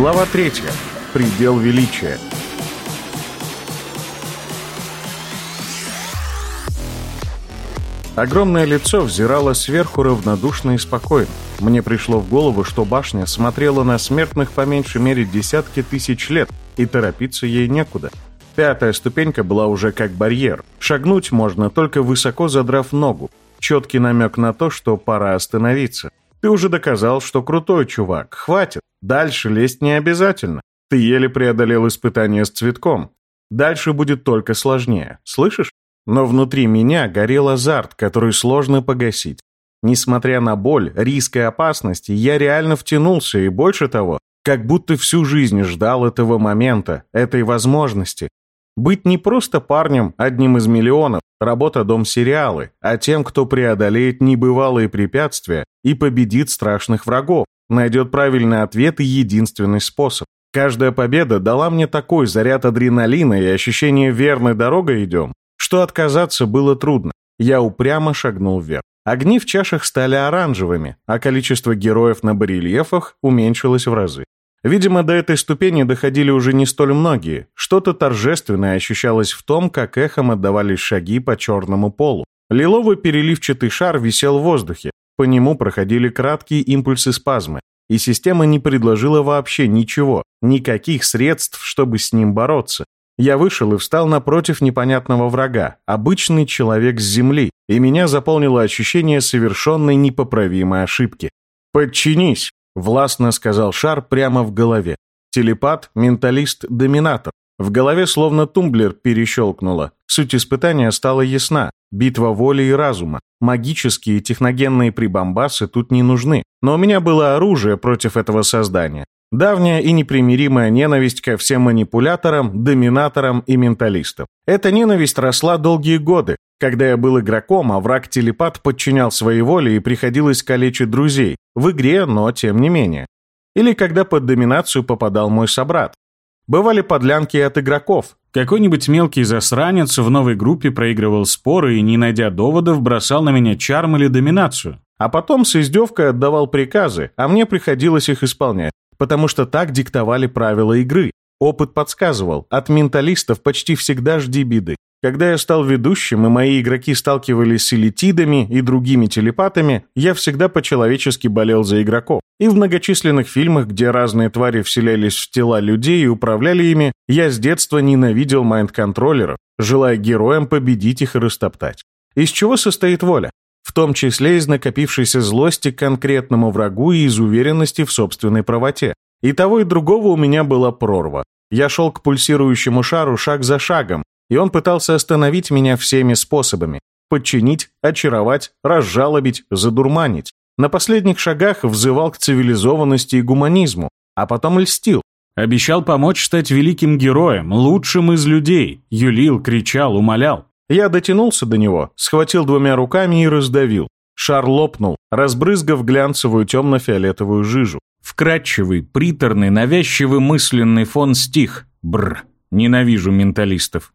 Глава 3. Предел величия. Огромное лицо взирало сверху равнодушно и спокойно. Мне пришло в голову, что башня смотрела на смертных по меньшей мере десятки тысяч лет, и торопиться ей некуда. Пятая ступенька была уже как барьер. Шагнуть можно, только высоко задрав ногу. Четкий намек на то, что пора остановиться. Ты уже доказал, что крутой чувак. Хватит. Дальше лезть не обязательно. Ты еле преодолел испытание с цветком. Дальше будет только сложнее. Слышишь? Но внутри меня горел азарт, который сложно погасить. Несмотря на боль, риск и опасности, я реально втянулся, и больше того, как будто всю жизнь ждал этого момента, этой возможности. Быть не просто парнем, одним из миллионов, работа дом-сериалы, а тем, кто преодолеет небывалые препятствия и победит страшных врагов, найдет правильный ответ и единственный способ. Каждая победа дала мне такой заряд адреналина и ощущение верной дорогой идем, что отказаться было трудно. Я упрямо шагнул вверх. Огни в чашах стали оранжевыми, а количество героев на барельефах уменьшилось в разы. Видимо, до этой ступени доходили уже не столь многие. Что-то торжественное ощущалось в том, как эхом отдавались шаги по черному полу. Лиловый переливчатый шар висел в воздухе. По нему проходили краткие импульсы спазмы. И система не предложила вообще ничего, никаких средств, чтобы с ним бороться. Я вышел и встал напротив непонятного врага, обычный человек с земли, и меня заполнило ощущение совершенной непоправимой ошибки. «Подчинись!» Властно сказал шар прямо в голове. Телепат, менталист, доминатор. В голове словно тумблер перещелкнуло. Суть испытания стала ясна. Битва воли и разума. Магические и техногенные прибамбасы тут не нужны. Но у меня было оружие против этого создания. Давняя и непримиримая ненависть ко всем манипуляторам, доминаторам и менталистам. Эта ненависть росла долгие годы, когда я был игроком, а враг-телепат подчинял своей воле и приходилось калечить друзей. В игре, но тем не менее. Или когда под доминацию попадал мой собрат. Бывали подлянки от игроков. Какой-нибудь мелкий засранец в новой группе проигрывал споры и, не найдя доводов, бросал на меня чарм или доминацию. А потом с издевкой отдавал приказы, а мне приходилось их исполнять, потому что так диктовали правила игры. Опыт подсказывал, от менталистов почти всегда жди беды. Когда я стал ведущим, и мои игроки сталкивались с элитидами и другими телепатами, я всегда по-человечески болел за игроков. И в многочисленных фильмах, где разные твари вселялись в тела людей и управляли ими, я с детства ненавидел майнд-контроллеров, желая героям победить их и растоптать. Из чего состоит воля? В том числе из накопившейся злости к конкретному врагу и из уверенности в собственной правоте. И того и другого у меня была прорва. Я шел к пульсирующему шару шаг за шагом, и он пытался остановить меня всеми способами. Подчинить, очаровать, разжалобить, задурманить. На последних шагах взывал к цивилизованности и гуманизму, а потом льстил. Обещал помочь стать великим героем, лучшим из людей. Юлил, кричал, умолял. Я дотянулся до него, схватил двумя руками и раздавил. Шар лопнул, разбрызгав глянцевую темно-фиолетовую жижу. Вкрадчивый, приторный, навязчивый мысленный фон стих. Бр. Ненавижу менталистов.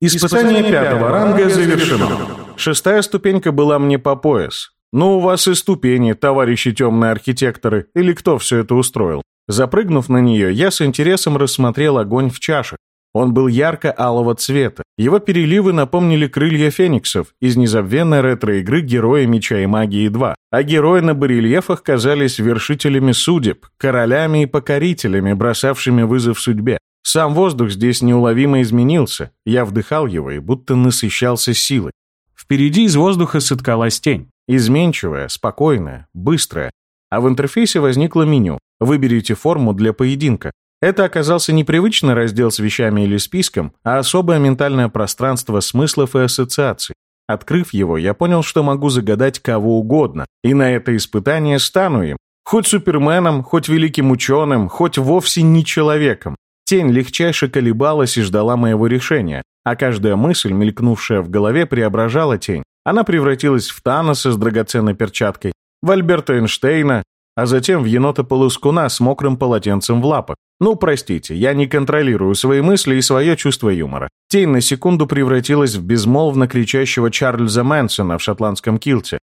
Испытание пятого ранга завершено. Шестая ступенька была мне по пояс. Ну, у вас и ступени, товарищи темные архитекторы, или кто все это устроил. Запрыгнув на нее, я с интересом рассмотрел огонь в чашах. Он был ярко-алого цвета. Его переливы напомнили крылья фениксов из незабвенной ретро-игры «Герои Меча и Магии 2». А герои на барельефах казались вершителями судеб, королями и покорителями, бросавшими вызов судьбе. Сам воздух здесь неуловимо изменился. Я вдыхал его и будто насыщался силой. Впереди из воздуха соткалась тень. Изменчивая, спокойная, быстрая. А в интерфейсе возникло меню. Выберите форму для поединка. Это оказался непривычный раздел с вещами или списком, а особое ментальное пространство смыслов и ассоциаций. Открыв его, я понял, что могу загадать кого угодно, и на это испытание стану им. Хоть суперменом, хоть великим ученым, хоть вовсе не человеком. Тень легчайше колебалась и ждала моего решения, а каждая мысль, мелькнувшая в голове, преображала тень. Она превратилась в Таноса с драгоценной перчаткой, в Альберта Эйнштейна, а затем в енота-полускуна с мокрым полотенцем в лапах. Ну, простите, я не контролирую свои мысли и свое чувство юмора. Тень на секунду превратилась в безмолвно кричащего Чарльза Мэнсона в шотландском килте.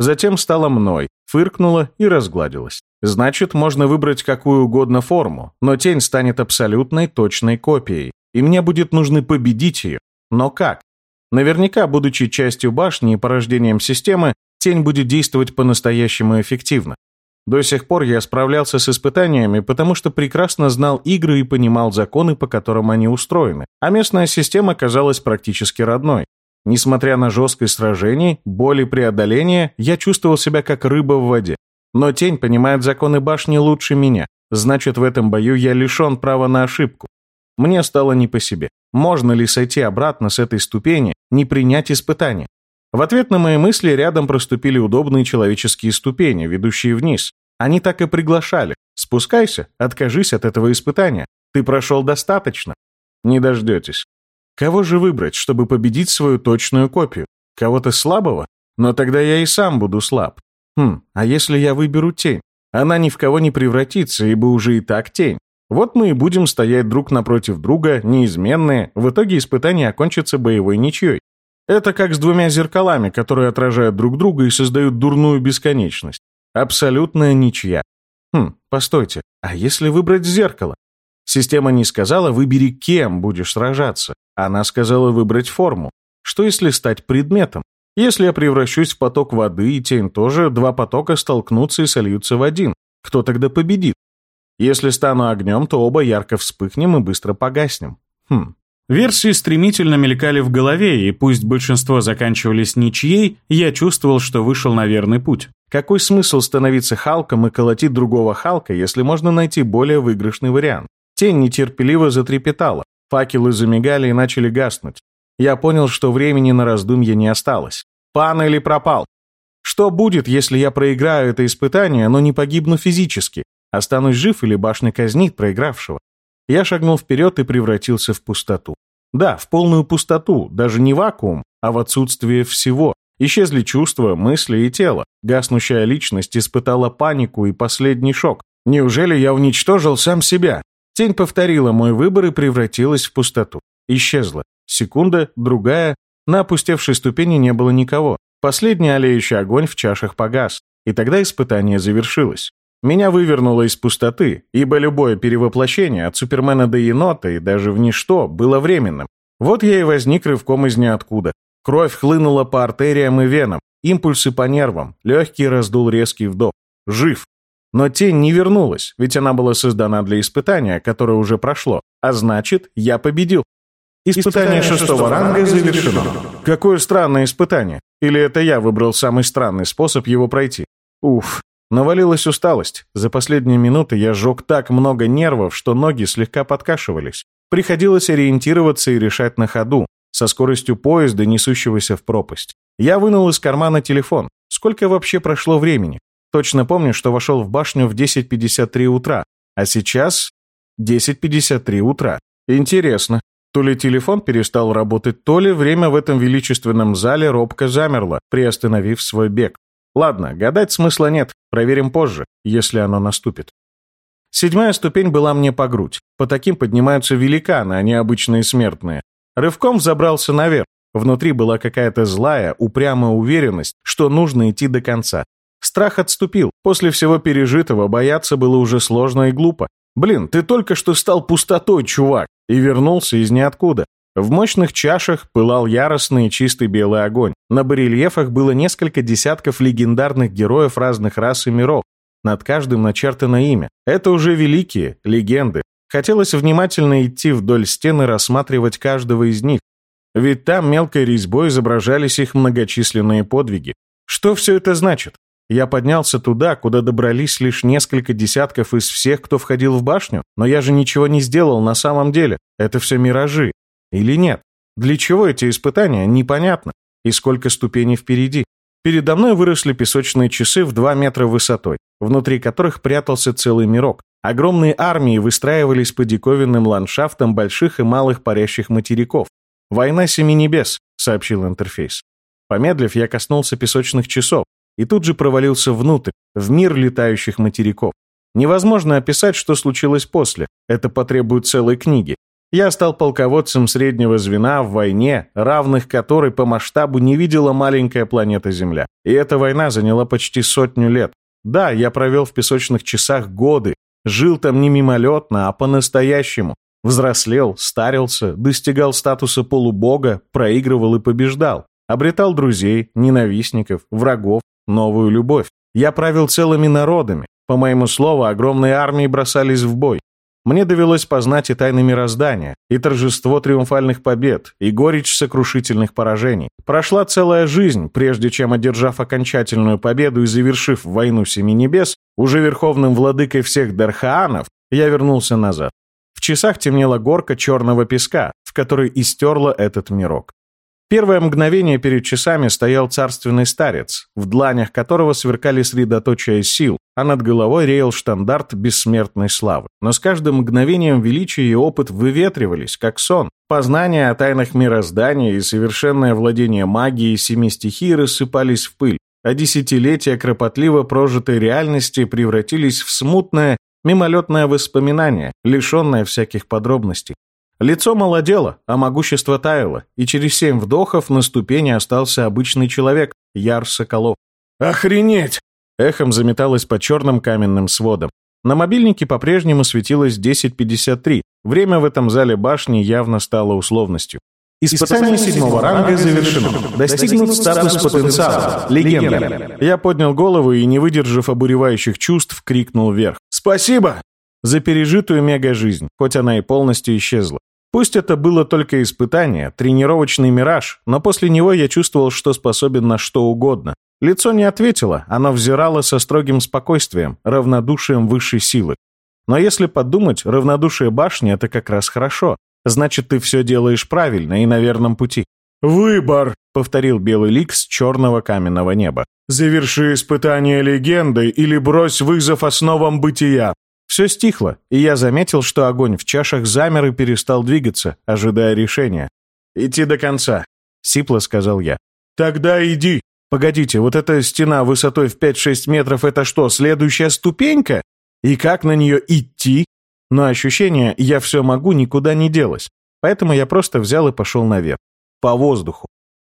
Затем стала мной, фыркнула и разгладилась. Значит, можно выбрать какую угодно форму, но тень станет абсолютной точной копией, и мне будет нужно победить ее. Но как? Наверняка, будучи частью башни и порождением системы, тень будет действовать по-настоящему эффективно. До сих пор я справлялся с испытаниями, потому что прекрасно знал игры и понимал законы, по которым они устроены, а местная система казалась практически родной. Несмотря на жесткость сражений, боль и преодоление, я чувствовал себя как рыба в воде. Но тень понимает законы башни лучше меня, значит, в этом бою я лишен права на ошибку. Мне стало не по себе. Можно ли сойти обратно с этой ступени, не принять испытания? В ответ на мои мысли рядом проступили удобные человеческие ступени, ведущие вниз. Они так и приглашали. Спускайся, откажись от этого испытания. Ты прошел достаточно. Не дождетесь. Кого же выбрать, чтобы победить свою точную копию? Кого-то слабого? Но тогда я и сам буду слаб. Хм, а если я выберу тень? Она ни в кого не превратится, ибо уже и так тень. Вот мы и будем стоять друг напротив друга, неизменные, в итоге испытание окончится боевой ничьей. Это как с двумя зеркалами, которые отражают друг друга и создают дурную бесконечность. Абсолютная ничья. Хм, постойте, а если выбрать зеркало? Система не сказала «выбери, кем будешь сражаться». Она сказала выбрать форму. Что если стать предметом? Если я превращусь в поток воды и тень тоже, два потока столкнутся и сольются в один. Кто тогда победит? Если стану огнем, то оба ярко вспыхнем и быстро погаснем. Хм. Версии стремительно мелькали в голове, и пусть большинство заканчивались ничьей, я чувствовал, что вышел на верный путь. Какой смысл становиться Халком и колотить другого Халка, если можно найти более выигрышный вариант? Тень нетерпеливо затрепетала, факелы замигали и начали гаснуть. Я понял, что времени на раздумье не осталось. Пан или пропал? Что будет, если я проиграю это испытание, но не погибну физически? Останусь жив или башня казнит проигравшего? Я шагнул вперед и превратился в пустоту. Да, в полную пустоту, даже не вакуум, а в отсутствие всего. Исчезли чувства, мысли и тело. Гаснущая личность испытала панику и последний шок. Неужели я уничтожил сам себя? Тень повторила мой выбор и превратилась в пустоту. Исчезла. Секунда, другая. На опустевшей ступени не было никого. Последний олеющий огонь в чашах погас. И тогда испытание завершилось. Меня вывернуло из пустоты, ибо любое перевоплощение от Супермена до енота и даже в ничто было временным. Вот я и возник рывком из ниоткуда. Кровь хлынула по артериям и венам, импульсы по нервам, легкий раздул резкий вдох. Жив. Но тень не вернулась, ведь она была создана для испытания, которое уже прошло, а значит, я победил. Испытание шестого ранга завершено. Какое странное испытание. Или это я выбрал самый странный способ его пройти? Уф, Навалилась усталость. За последние минуты я сжег так много нервов, что ноги слегка подкашивались. Приходилось ориентироваться и решать на ходу, со скоростью поезда, несущегося в пропасть. Я вынул из кармана телефон. Сколько вообще прошло времени? Точно помню, что вошел в башню в 10.53 утра, а сейчас 10.53 утра. Интересно, то ли телефон перестал работать, то ли время в этом величественном зале робко замерло, приостановив свой бег. Ладно, гадать смысла нет, проверим позже, если оно наступит. Седьмая ступень была мне по грудь. По таким поднимаются великаны, а не обычные смертные. Рывком взобрался наверх. Внутри была какая-то злая, упрямая уверенность, что нужно идти до конца. Страх отступил. После всего пережитого бояться было уже сложно и глупо. Блин, ты только что стал пустотой, чувак, и вернулся из ниоткуда. В мощных чашах пылал яростный и чистый белый огонь. На барельефах было несколько десятков легендарных героев разных рас и миров. Над каждым начертано имя. Это уже великие, легенды. Хотелось внимательно идти вдоль стены, рассматривать каждого из них. Ведь там мелкой резьбой изображались их многочисленные подвиги. Что все это значит? Я поднялся туда, куда добрались лишь несколько десятков из всех, кто входил в башню, но я же ничего не сделал на самом деле. Это все миражи. Или нет? Для чего эти испытания, непонятно. И сколько ступеней впереди. Передо мной выросли песочные часы в 2 метра высотой, внутри которых прятался целый мирок. Огромные армии выстраивались по диковинным ландшафтам больших и малых парящих материков. «Война Семи Небес», — сообщил интерфейс. Помедлив, я коснулся песочных часов и тут же провалился внутрь, в мир летающих материков. Невозможно описать, что случилось после. Это потребует целой книги. Я стал полководцем среднего звена в войне, равных которой по масштабу не видела маленькая планета Земля. И эта война заняла почти сотню лет. Да, я провел в песочных часах годы, жил там не мимолетно, а по-настоящему. Взрослел, старился, достигал статуса полубога, проигрывал и побеждал. Обретал друзей, ненавистников, врагов, новую любовь. Я правил целыми народами. По моему слову, огромные армии бросались в бой. Мне довелось познать и тайны мироздания, и торжество триумфальных побед, и горечь сокрушительных поражений. Прошла целая жизнь, прежде чем, одержав окончательную победу и завершив войну Семи Небес, уже верховным владыкой всех Дархаанов, я вернулся назад. В часах темнела горка черного песка, в которой истерла этот мирок. Первое мгновение перед часами стоял царственный старец, в дланях которого сверкали средоточия сил, а над головой реял штандарт бессмертной славы. Но с каждым мгновением величие и опыт выветривались, как сон. Познания о тайнах мироздания и совершенное владение магией семи стихий рассыпались в пыль, а десятилетия кропотливо прожитой реальности превратились в смутное, мимолетное воспоминание, лишенное всяких подробностей. Лицо молодело, а могущество таяло, и через семь вдохов на ступени остался обычный человек, Яр Соколов. «Охренеть!» Эхом заметалось по черным каменным сводам. На мобильнике по-прежнему светилось 10.53. Время в этом зале башни явно стало условностью. Испытание седьмого ранга завершено. Достигнут статус потенциала. Легенда. Я поднял голову и, не выдержав обуревающих чувств, крикнул вверх. «Спасибо!» За пережитую мега-жизнь, хоть она и полностью исчезла. Пусть это было только испытание, тренировочный мираж, но после него я чувствовал, что способен на что угодно. Лицо не ответило, оно взирало со строгим спокойствием, равнодушием высшей силы. Но если подумать, равнодушие башни — это как раз хорошо. Значит, ты все делаешь правильно и на верном пути. «Выбор!» — повторил белый лик с черного каменного неба. «Заверши испытание легендой или брось вызов основам бытия. Все стихло, и я заметил, что огонь в чашах замер и перестал двигаться, ожидая решения. «Идти до конца», — сипло сказал я. «Тогда иди». «Погодите, вот эта стена высотой в 5-6 метров — это что, следующая ступенька? И как на нее идти?» Но ощущение «я все могу» никуда не делось, поэтому я просто взял и пошел наверх. По воздуху.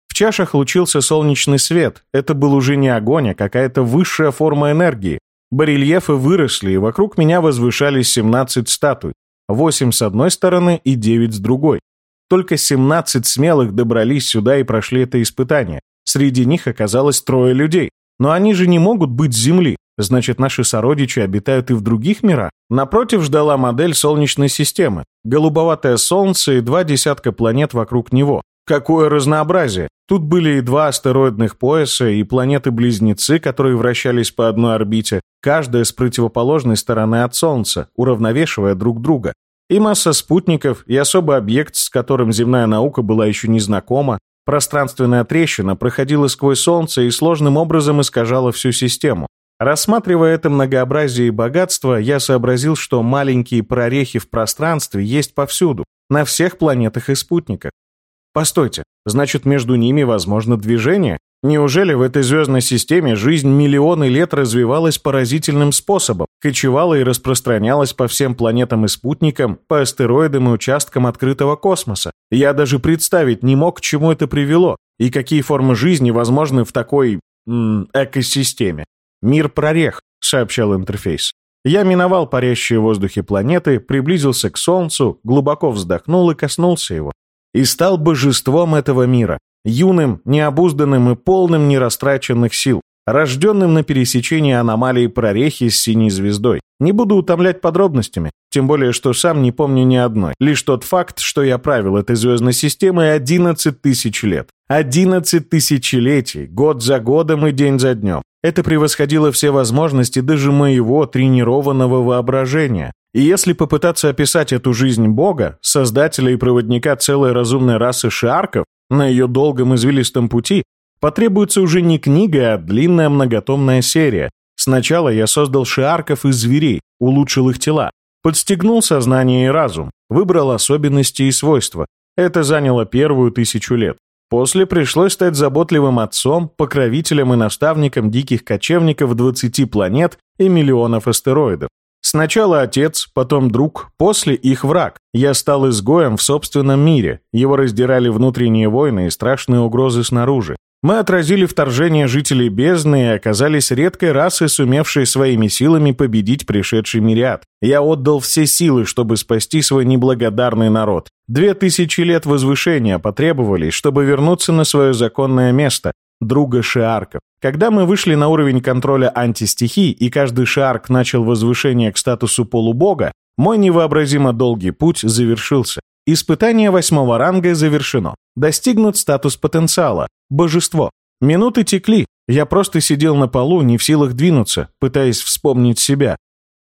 В чашах лучился солнечный свет. Это был уже не огонь, а какая-то высшая форма энергии, Барельефы выросли, и вокруг меня возвышались 17 статуй, 8 с одной стороны и 9 с другой. Только 17 смелых добрались сюда и прошли это испытание. Среди них оказалось трое людей. Но они же не могут быть Земли. Значит, наши сородичи обитают и в других мирах. Напротив ждала модель Солнечной системы. Голубоватое Солнце и два десятка планет вокруг него. Какое разнообразие! Тут были и два астероидных пояса, и планеты-близнецы, которые вращались по одной орбите, каждая с противоположной стороны от Солнца, уравновешивая друг друга. И масса спутников, и особый объект, с которым земная наука была еще не знакома, пространственная трещина проходила сквозь Солнце и сложным образом искажала всю систему. Рассматривая это многообразие и богатство, я сообразил, что маленькие прорехи в пространстве есть повсюду, на всех планетах и спутниках. Постойте, значит, между ними возможно движение? Неужели в этой звездной системе жизнь миллионы лет развивалась поразительным способом, кочевала и распространялась по всем планетам и спутникам, по астероидам и участкам открытого космоса? Я даже представить не мог, к чему это привело, и какие формы жизни возможны в такой... М, экосистеме. «Мир прорех», — сообщал интерфейс. Я миновал парящие в воздухе планеты, приблизился к Солнцу, глубоко вздохнул и коснулся его и стал божеством этого мира, юным, необузданным и полным нерастраченных сил, рожденным на пересечении аномалии прорехи с синей звездой. Не буду утомлять подробностями, тем более, что сам не помню ни одной. Лишь тот факт, что я правил этой звездной системой 11 тысяч лет. 11 тысячелетий, год за годом и день за днем. Это превосходило все возможности даже моего тренированного воображения. И если попытаться описать эту жизнь Бога, создателя и проводника целой разумной расы шиарков, на ее долгом извилистом пути, потребуется уже не книга, а длинная многотомная серия. Сначала я создал шиарков из зверей, улучшил их тела, подстегнул сознание и разум, выбрал особенности и свойства. Это заняло первую тысячу лет. После пришлось стать заботливым отцом, покровителем и наставником диких кочевников 20 планет и миллионов астероидов. Сначала отец, потом друг, после их враг. Я стал изгоем в собственном мире. Его раздирали внутренние войны и страшные угрозы снаружи. Мы отразили вторжение жителей бездны и оказались редкой расой, сумевшей своими силами победить пришедший мириад. Я отдал все силы, чтобы спасти свой неблагодарный народ. Две тысячи лет возвышения потребовались, чтобы вернуться на свое законное место, друга шиарков. Когда мы вышли на уровень контроля антистихий, и каждый шиарк начал возвышение к статусу полубога, мой невообразимо долгий путь завершился. Испытание восьмого ранга завершено. Достигнут статус потенциала. Божество. Минуты текли. Я просто сидел на полу, не в силах двинуться, пытаясь вспомнить себя.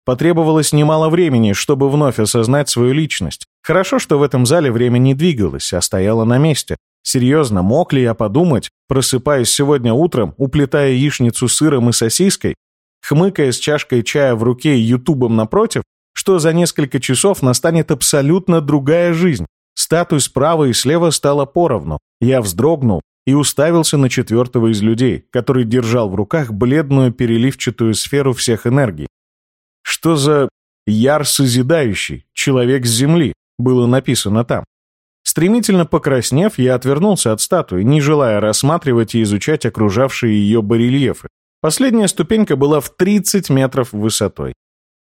Потребовалось немало времени, чтобы вновь осознать свою личность. Хорошо, что в этом зале время не двигалось, а стояло на месте. Серьезно, мог ли я подумать, просыпаясь сегодня утром, уплетая яичницу сыром и сосиской, хмыкая с чашкой чая в руке и ютубом напротив, что за несколько часов настанет абсолютно другая жизнь. Статуй справа и слева стала поровну. Я вздрогнул и уставился на четвертого из людей, который держал в руках бледную переливчатую сферу всех энергий. Что за «яр созидающий, человек с земли» было написано там. Стремительно покраснев, я отвернулся от статуи, не желая рассматривать и изучать окружавшие ее барельефы. Последняя ступенька была в 30 метров высотой.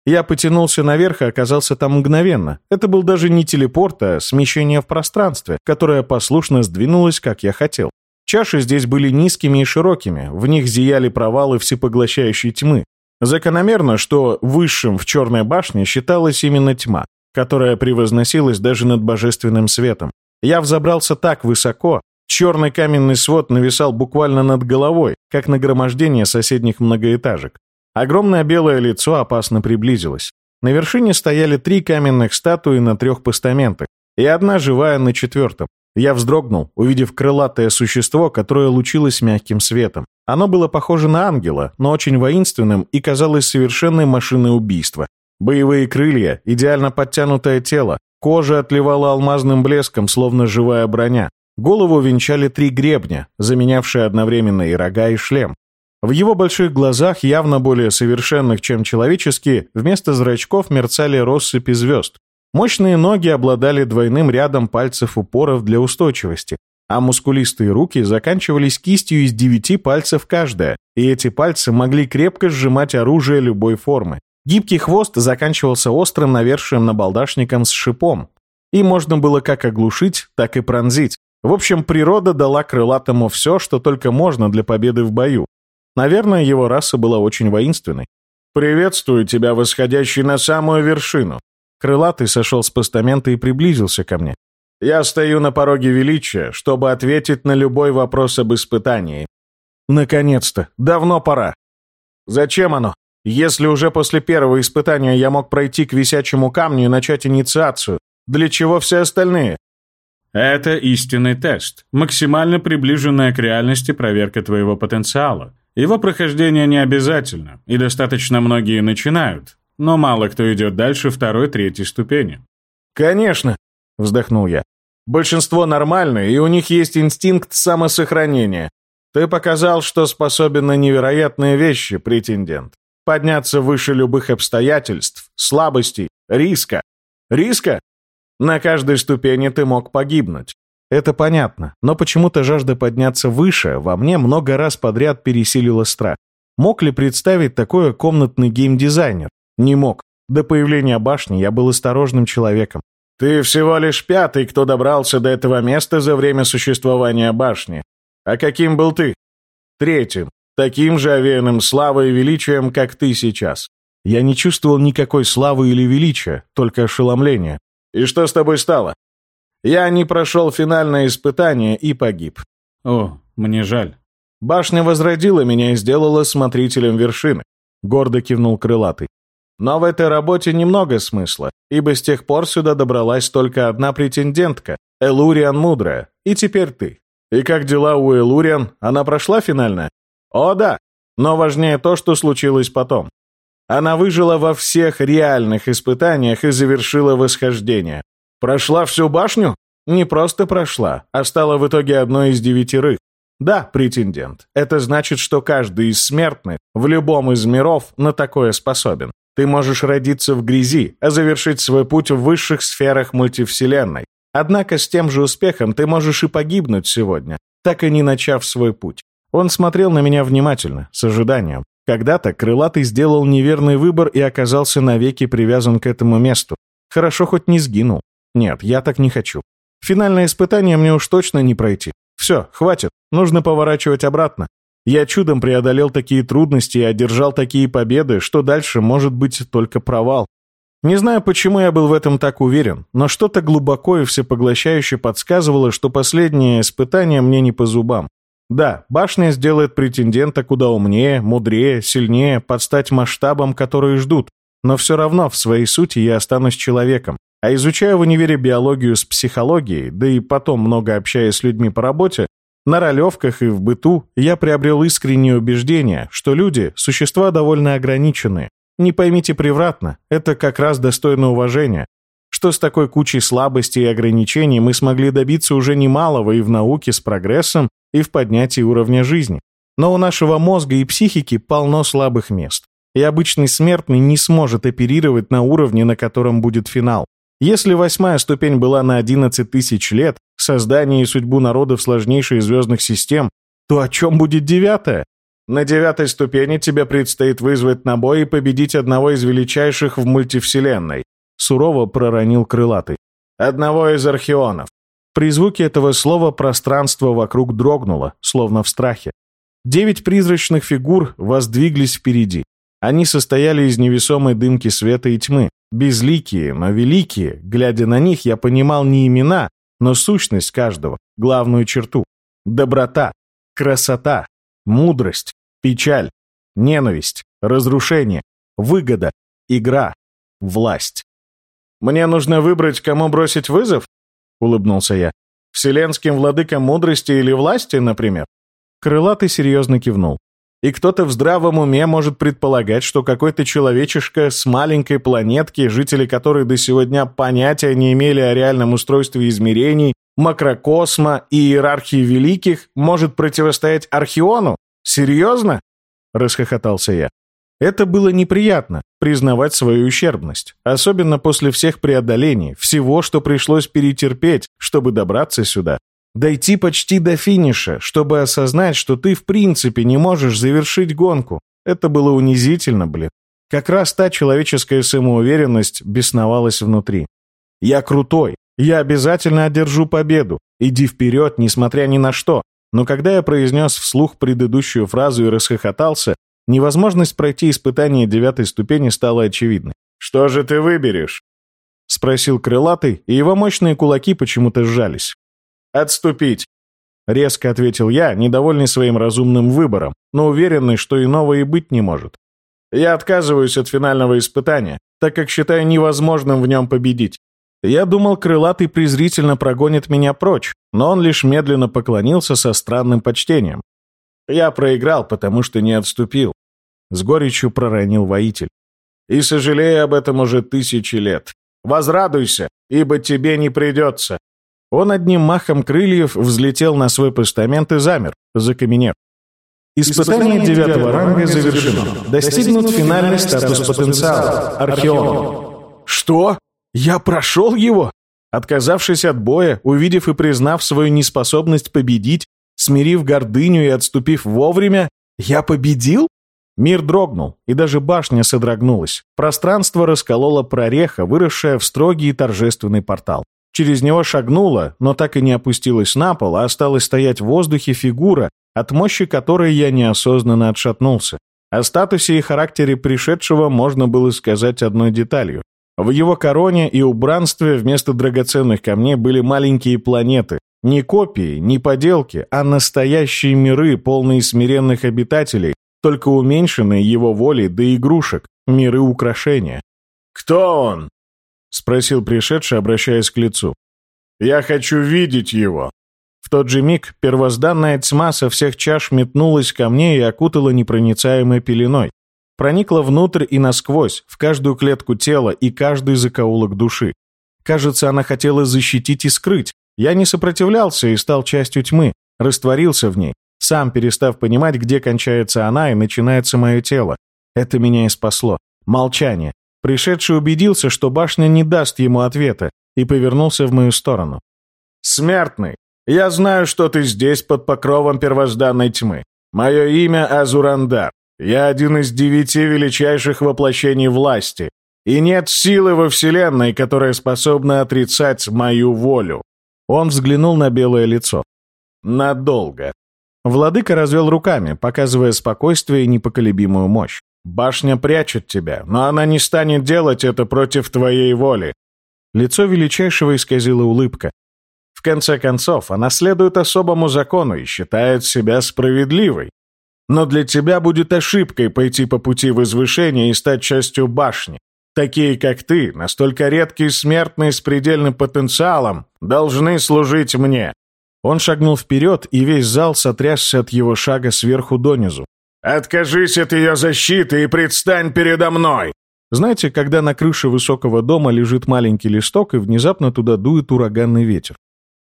Я потянулся наверх и оказался там мгновенно. Это был даже не телепорт, а смещение в пространстве, которое послушно сдвинулось, как я хотел. Чаши здесь были низкими и широкими, в них зияли провалы всепоглощающей тьмы. Закономерно, что высшим в Черной башне считалась именно тьма, которая превозносилась даже над божественным светом. Я взобрался так высоко, черный каменный свод нависал буквально над головой, как нагромождение соседних многоэтажек. Огромное белое лицо опасно приблизилось. На вершине стояли три каменных статуи на трех постаментах, и одна живая на четвертом. Я вздрогнул, увидев крылатое существо, которое лучилось мягким светом. Оно было похоже на ангела, но очень воинственным и казалось совершенной машиной убийства. Боевые крылья, идеально подтянутое тело, кожа отливала алмазным блеском, словно живая броня. Голову венчали три гребня, заменявшие одновременно и рога, и шлем. В его больших глазах, явно более совершенных, чем человеческие, вместо зрачков мерцали россыпи звезд. Мощные ноги обладали двойным рядом пальцев упоров для устойчивости, а мускулистые руки заканчивались кистью из девяти пальцев каждая, и эти пальцы могли крепко сжимать оружие любой формы. Гибкий хвост заканчивался острым навершием набалдашником с шипом, и можно было как оглушить, так и пронзить. В общем, природа дала крылатому все, что только можно для победы в бою. Наверное, его раса была очень воинственной. «Приветствую тебя, восходящий на самую вершину!» Крылатый сошел с постамента и приблизился ко мне. «Я стою на пороге величия, чтобы ответить на любой вопрос об испытании». «Наконец-то! Давно пора!» «Зачем оно? Если уже после первого испытания я мог пройти к висячему камню и начать инициацию, для чего все остальные?» «Это истинный тест, максимально приближенная к реальности проверка твоего потенциала. Его прохождение не обязательно, и достаточно многие начинают, но мало кто идет дальше второй, третьей ступени. «Конечно», — вздохнул я. «Большинство нормальные, и у них есть инстинкт самосохранения. Ты показал, что способен на невероятные вещи, претендент. Подняться выше любых обстоятельств, слабостей, риска. Риска? На каждой ступени ты мог погибнуть. Это понятно, но почему-то жажда подняться выше во мне много раз подряд пересилила страх. Мог ли представить такое комнатный геймдизайнер? Не мог. До появления башни я был осторожным человеком. Ты всего лишь пятый, кто добрался до этого места за время существования башни. А каким был ты? Третьим. Таким же овеянным славой и величием, как ты сейчас. Я не чувствовал никакой славы или величия, только ошеломление. И что с тобой стало? Я не прошел финальное испытание и погиб. О, мне жаль. Башня возродила меня и сделала смотрителем вершины. Гордо кивнул крылатый. Но в этой работе немного смысла, ибо с тех пор сюда добралась только одна претендентка, Элуриан Мудрая, и теперь ты. И как дела у Элуриан? Она прошла финальное? О, да. Но важнее то, что случилось потом. Она выжила во всех реальных испытаниях и завершила восхождение. Прошла всю башню? Не просто прошла, а стала в итоге одной из девятерых. Да, претендент. Это значит, что каждый из смертных в любом из миров на такое способен. Ты можешь родиться в грязи, а завершить свой путь в высших сферах мультивселенной. Однако с тем же успехом ты можешь и погибнуть сегодня, так и не начав свой путь. Он смотрел на меня внимательно, с ожиданием. Когда-то крылатый сделал неверный выбор и оказался навеки привязан к этому месту. Хорошо хоть не сгинул. Нет, я так не хочу. Финальное испытание мне уж точно не пройти. Все, хватит, нужно поворачивать обратно. Я чудом преодолел такие трудности и одержал такие победы, что дальше может быть только провал. Не знаю, почему я был в этом так уверен, но что-то глубоко и всепоглощающе подсказывало, что последнее испытание мне не по зубам. Да, башня сделает претендента куда умнее, мудрее, сильнее, под стать масштабам, которые ждут, но все равно в своей сути я останусь человеком. А изучая в универе биологию с психологией, да и потом много общаясь с людьми по работе, на ролевках и в быту я приобрел искреннее убеждение, что люди – существа довольно ограниченные. Не поймите превратно, это как раз достойно уважения. Что с такой кучей слабостей и ограничений мы смогли добиться уже немалого и в науке с прогрессом, и в поднятии уровня жизни. Но у нашего мозга и психики полно слабых мест. И обычный смертный не сможет оперировать на уровне, на котором будет финал. Если восьмая ступень была на 11 тысяч лет, создание и судьбу народов сложнейших звездных систем, то о чем будет девятая? На девятой ступени тебе предстоит вызвать на бой и победить одного из величайших в мультивселенной, сурово проронил крылатый. Одного из археонов. При звуке этого слова пространство вокруг дрогнуло, словно в страхе. Девять призрачных фигур воздвиглись впереди. Они состояли из невесомой дымки света и тьмы, безликие, но великие. Глядя на них, я понимал не имена, но сущность каждого, главную черту. Доброта, красота, мудрость, печаль, ненависть, разрушение, выгода, игра, власть. «Мне нужно выбрать, кому бросить вызов?» — улыбнулся я. «Вселенским владыкам мудрости или власти, например?» Крылатый серьезно кивнул. И кто-то в здравом уме может предполагать, что какой-то человечишка с маленькой планетки, жители которой до сегодня понятия не имели о реальном устройстве измерений, макрокосма и иерархии великих, может противостоять Архиону? Серьезно? Расхохотался я. Это было неприятно, признавать свою ущербность, особенно после всех преодолений, всего, что пришлось перетерпеть, чтобы добраться сюда. Дойти почти до финиша, чтобы осознать, что ты в принципе не можешь завершить гонку. Это было унизительно, блин. Как раз та человеческая самоуверенность бесновалась внутри. Я крутой. Я обязательно одержу победу. Иди вперед, несмотря ни на что. Но когда я произнес вслух предыдущую фразу и расхохотался, невозможность пройти испытание девятой ступени стала очевидной. «Что же ты выберешь?» — спросил крылатый, и его мощные кулаки почему-то сжались. «Отступить!» Резко ответил я, недовольный своим разумным выбором, но уверенный, что иного и быть не может. Я отказываюсь от финального испытания, так как считаю невозможным в нем победить. Я думал, крылатый презрительно прогонит меня прочь, но он лишь медленно поклонился со странным почтением. Я проиграл, потому что не отступил. С горечью проронил воитель. И сожалею об этом уже тысячи лет. Возрадуйся, ибо тебе не придется. Он одним махом крыльев взлетел на свой постамент и замер, закаменев. Испытание девятого ранга завершено. Достигнут финальный статус потенциала. Археон. Что? Я прошел его? Отказавшись от боя, увидев и признав свою неспособность победить, смирив гордыню и отступив вовремя, я победил? Мир дрогнул, и даже башня содрогнулась. Пространство расколола прореха, выросшая в строгий и торжественный портал. Через него шагнула, но так и не опустилась на пол, а осталась стоять в воздухе фигура, от мощи которой я неосознанно отшатнулся. О статусе и характере пришедшего можно было сказать одной деталью. В его короне и убранстве вместо драгоценных камней были маленькие планеты. Не копии, не поделки, а настоящие миры, полные смиренных обитателей, только уменьшенные его волей до игрушек, миры украшения. «Кто он?» — спросил пришедший, обращаясь к лицу. «Я хочу видеть его!» В тот же миг первозданная тьма со всех чаш метнулась ко мне и окутала непроницаемой пеленой. Проникла внутрь и насквозь, в каждую клетку тела и каждый закоулок души. Кажется, она хотела защитить и скрыть. Я не сопротивлялся и стал частью тьмы, растворился в ней, сам перестав понимать, где кончается она и начинается мое тело. Это меня и спасло. Молчание. Пришедший убедился, что башня не даст ему ответа, и повернулся в мою сторону. «Смертный, я знаю, что ты здесь под покровом первозданной тьмы. Мое имя Азурандар. Я один из девяти величайших воплощений власти. И нет силы во Вселенной, которая способна отрицать мою волю. Он взглянул на белое лицо. Надолго. Владыка развел руками, показывая спокойствие и непоколебимую мощь. Башня прячет тебя, но она не станет делать это против твоей воли. Лицо величайшего исказила улыбка. В конце концов, она следует особому закону и считает себя справедливой. Но для тебя будет ошибкой пойти по пути возвышения и стать частью башни. Такие, как ты, настолько редкие смертные с предельным потенциалом, должны служить мне. Он шагнул вперед, и весь зал сотрясся от его шага сверху донизу. «Откажись от ее защиты и предстань передо мной!» Знаете, когда на крыше высокого дома лежит маленький листок, и внезапно туда дует ураганный ветер?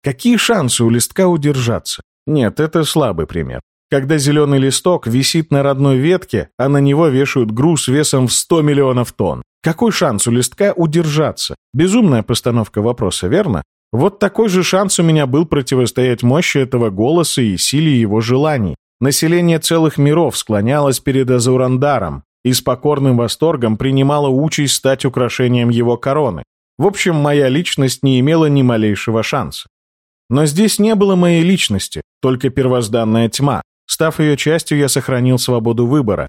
Какие шансы у листка удержаться? Нет, это слабый пример. Когда зеленый листок висит на родной ветке, а на него вешают груз весом в 100 миллионов тонн. Какой шанс у листка удержаться? Безумная постановка вопроса, верно? Вот такой же шанс у меня был противостоять мощи этого голоса и силе его желаний. Население целых миров склонялось перед Азурандаром и с покорным восторгом принимало участь стать украшением его короны. В общем, моя личность не имела ни малейшего шанса. Но здесь не было моей личности, только первозданная тьма. Став ее частью, я сохранил свободу выбора.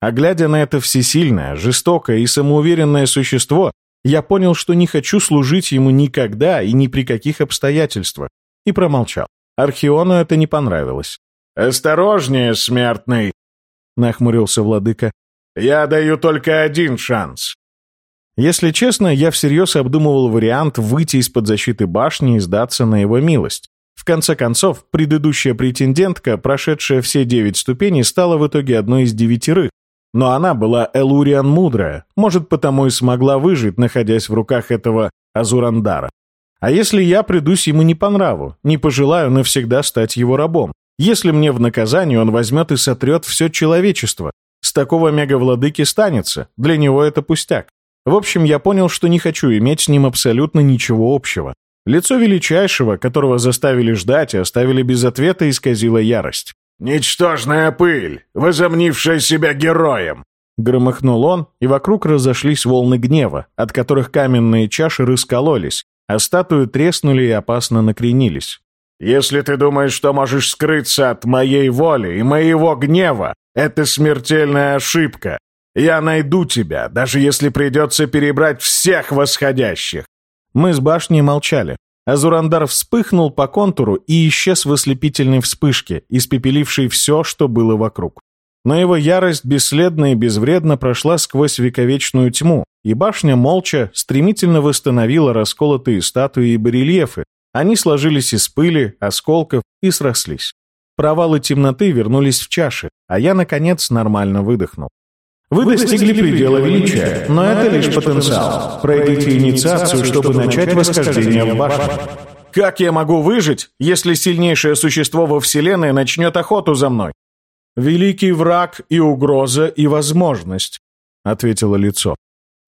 А глядя на это всесильное, жестокое и самоуверенное существо, я понял, что не хочу служить ему никогда и ни при каких обстоятельствах, и промолчал. Архиону это не понравилось. «Осторожнее, смертный!» — нахмурился владыка. «Я даю только один шанс». Если честно, я всерьез обдумывал вариант выйти из-под защиты башни и сдаться на его милость. В конце концов, предыдущая претендентка, прошедшая все девять ступеней, стала в итоге одной из девятерых. Но она была Элуриан мудрая, может, потому и смогла выжить, находясь в руках этого Азурандара. А если я придусь ему не по нраву, не пожелаю навсегда стать его рабом? Если мне в наказание он возьмет и сотрет все человечество, с такого мегавладыки станется, для него это пустяк. В общем, я понял, что не хочу иметь с ним абсолютно ничего общего. Лицо величайшего, которого заставили ждать и оставили без ответа, исказило ярость. «Ничтожная пыль, возомнившая себя героем!» Громыхнул он, и вокруг разошлись волны гнева, от которых каменные чаши раскололись, а статуи треснули и опасно накренились. Если ты думаешь, что можешь скрыться от моей воли и моего гнева, это смертельная ошибка. Я найду тебя, даже если придется перебрать всех восходящих». Мы с башней молчали. Азурандар вспыхнул по контуру и исчез в ослепительной вспышке, испепелившей все, что было вокруг. Но его ярость бесследно и безвредно прошла сквозь вековечную тьму, и башня молча, стремительно восстановила расколотые статуи и барельефы, они сложились из пыли, осколков и срослись. Провалы темноты вернулись в чаши, а я, наконец, нормально выдохнул. Вы достигли предела величия, но это лишь потенциал. Пройдите инициацию, чтобы начать восхождение в башню. Как я могу выжить, если сильнейшее существо во Вселенной начнет охоту за мной? Великий враг и угроза и возможность, ответило лицо.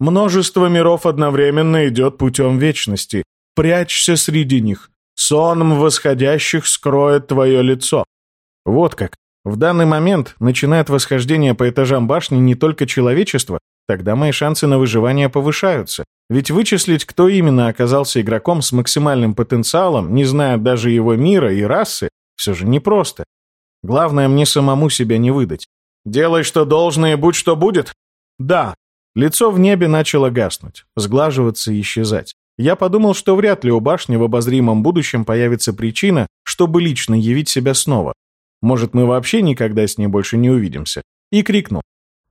Множество миров одновременно идет путем вечности, Прячься среди них. Соном восходящих скроет твое лицо. Вот как. В данный момент начинает восхождение по этажам башни не только человечество, тогда мои шансы на выживание повышаются. Ведь вычислить, кто именно оказался игроком с максимальным потенциалом, не зная даже его мира и расы, все же непросто. Главное мне самому себя не выдать. Делай, что должно, и будь, что будет. Да. Лицо в небе начало гаснуть, сглаживаться и исчезать. Я подумал, что вряд ли у башни в обозримом будущем появится причина, чтобы лично явить себя снова. Может, мы вообще никогда с ней больше не увидимся. И крикнул.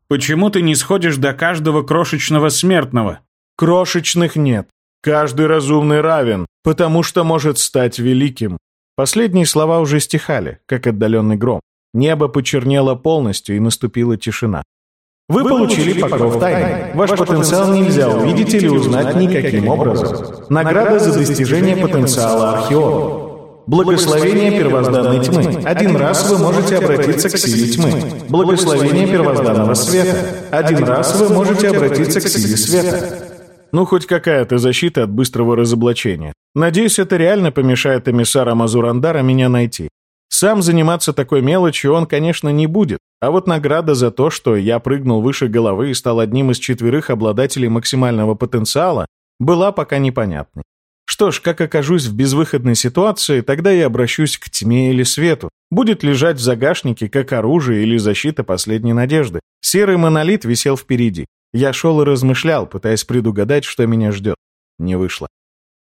«Почему ты не сходишь до каждого крошечного смертного?» «Крошечных нет. Каждый разумный равен, потому что может стать великим». Последние слова уже стихали, как отдаленный гром. Небо почернело полностью, и наступила тишина. Вы получили покров тайны. Ваш потенциал нельзя увидеть или узнать никаким образом. Награда за достижение потенциала Археона. Благословение первозданной тьмы. Один раз вы можете обратиться к силе тьмы. Благословение первозданного света. Один раз вы можете обратиться к силе света. Ну, хоть какая-то защита от быстрого разоблачения. Надеюсь, это реально помешает эмиссарам Азурандара меня найти. Сам заниматься такой мелочью он, конечно, не будет, а вот награда за то, что я прыгнул выше головы и стал одним из четверых обладателей максимального потенциала, была пока непонятной. Что ж, как окажусь в безвыходной ситуации, тогда я обращусь к тьме или свету. Будет лежать в загашнике как оружие или защита последней надежды. Серый монолит висел впереди. Я шел и размышлял, пытаясь предугадать, что меня ждет. Не вышло.